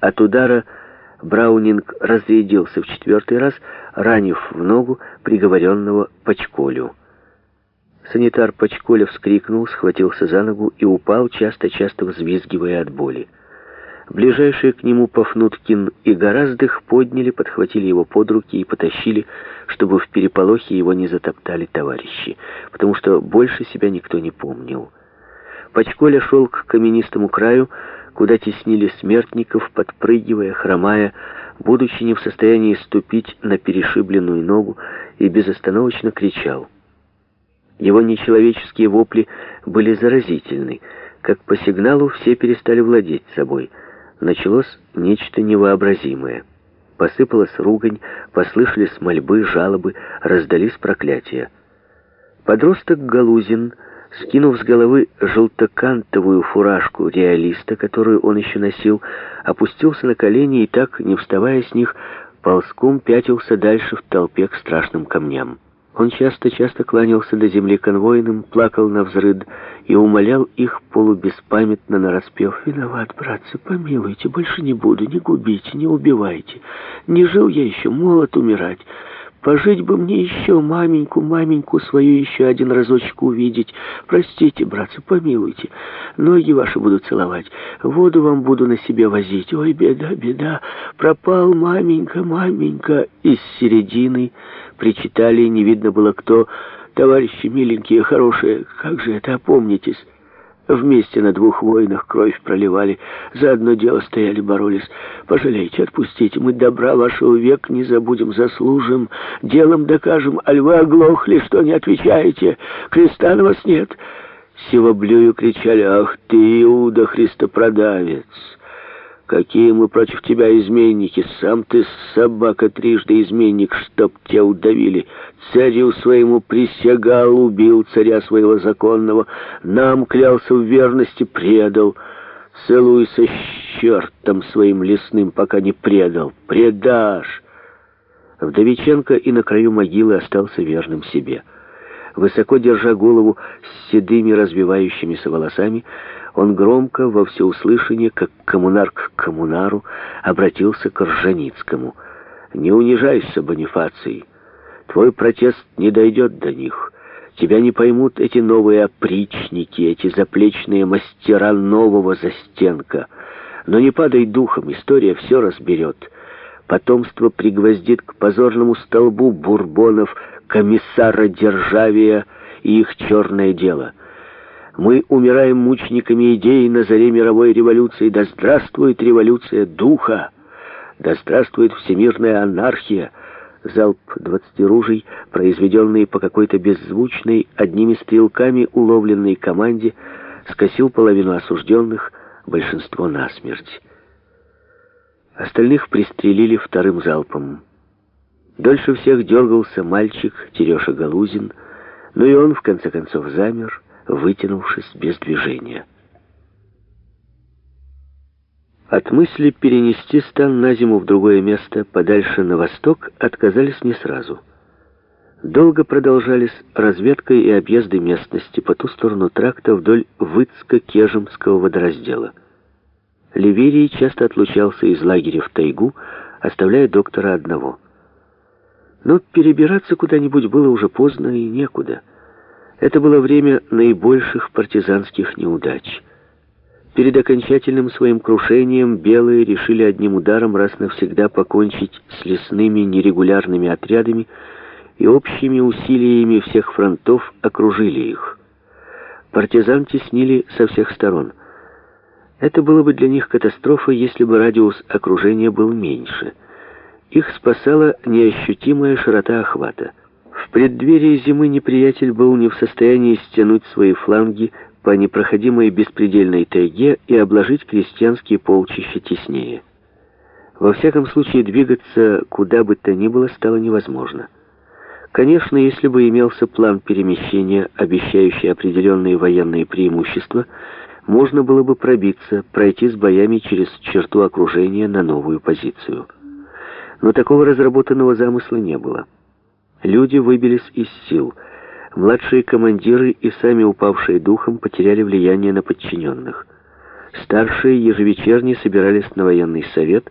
От удара Браунинг разрядился в четвертый раз, ранив в ногу приговоренного Пачколю. Санитар Пачколя вскрикнул, схватился за ногу и упал, часто-часто взвизгивая от боли. Ближайшие к нему Пафнуткин и Гораздых подняли, подхватили его под руки и потащили, чтобы в переполохе его не затоптали товарищи, потому что больше себя никто не помнил. Пачколя шел к каменистому краю, куда теснили смертников, подпрыгивая, хромая, будучи не в состоянии ступить на перешибленную ногу, и безостановочно кричал. Его нечеловеческие вопли были заразительны. Как по сигналу все перестали владеть собой. Началось нечто невообразимое. Посыпалась ругань, послышались мольбы, жалобы, раздались проклятия. Подросток Галузин — Скинув с головы желтокантовую фуражку реалиста, которую он еще носил, опустился на колени и так, не вставая с них, ползком пятился дальше в толпе к страшным камням. Он часто-часто кланялся до земли конвойным, плакал на взрыд и умолял их полубеспамятно нараспев. «Виноват, братцы, помилуйте, больше не буду, не губите, не убивайте. Не жил я еще, молод умирать». Пожить бы мне еще маменьку, маменьку свою еще один разочек увидеть. Простите, братцы, помилуйте. Ноги ваши буду целовать, воду вам буду на себе возить. Ой, беда, беда, пропал маменька, маменька. Из середины причитали, не видно было кто. Товарищи миленькие, хорошие, как же это, опомнитесь. Вместе на двух войнах кровь проливали, за одно дело стояли, боролись. Пожалейте, отпустите, мы добра вашего век не забудем, заслужим, делом докажем, а львы оглохли, что не отвечаете, креста на вас нет». Сивоблюю кричали, «Ах ты, Иуда, Христопродавец!» Какие мы против тебя изменники! Сам ты собака трижды изменник, чтоб тебя удавили. Царю своему присягал, убил царя своего законного, нам клялся в верности, предал. Целуйся с чертом своим лесным, пока не предал. Предашь!» Вдовиченко и на краю могилы остался верным себе. Высоко держа голову с седыми развивающимися волосами, он громко, во всеуслышание, как коммунар к коммунару, обратился к Ржаницкому. «Не унижайся, Бонифаций. Твой протест не дойдет до них. Тебя не поймут эти новые опричники, эти заплечные мастера нового застенка. Но не падай духом, история все разберет. Потомство пригвоздит к позорному столбу бурбонов комиссара Державия и их черное дело». Мы умираем мучениками идеи на заре мировой революции. Да здравствует революция духа! Да здравствует всемирная анархия! Залп двадцати ружей, произведенный по какой-то беззвучной, одними стрелками уловленной команде, скосил половину осужденных, большинство насмерть. Остальных пристрелили вторым залпом. Дольше всех дергался мальчик Тереша Галузин, но и он, в конце концов, замер, вытянувшись без движения. От мысли перенести стан на зиму в другое место, подальше на восток, отказались не сразу. Долго продолжались разведка и объезды местности по ту сторону тракта вдоль Выцко-Кежемского водораздела. Ливерий часто отлучался из лагеря в тайгу, оставляя доктора одного. Но перебираться куда-нибудь было уже поздно и некуда. Это было время наибольших партизанских неудач. Перед окончательным своим крушением белые решили одним ударом раз навсегда покончить с лесными нерегулярными отрядами и общими усилиями всех фронтов окружили их. Партизан теснили со всех сторон. Это было бы для них катастрофой, если бы радиус окружения был меньше. Их спасала неощутимая широта охвата. В преддверии зимы неприятель был не в состоянии стянуть свои фланги по непроходимой беспредельной тайге и обложить крестьянские полчища теснее. Во всяком случае, двигаться куда бы то ни было стало невозможно. Конечно, если бы имелся план перемещения, обещающий определенные военные преимущества, можно было бы пробиться, пройти с боями через черту окружения на новую позицию. Но такого разработанного замысла не было. Люди выбились из сил. Младшие командиры и сами упавшие духом потеряли влияние на подчиненных. Старшие ежевечерне собирались на военный совет,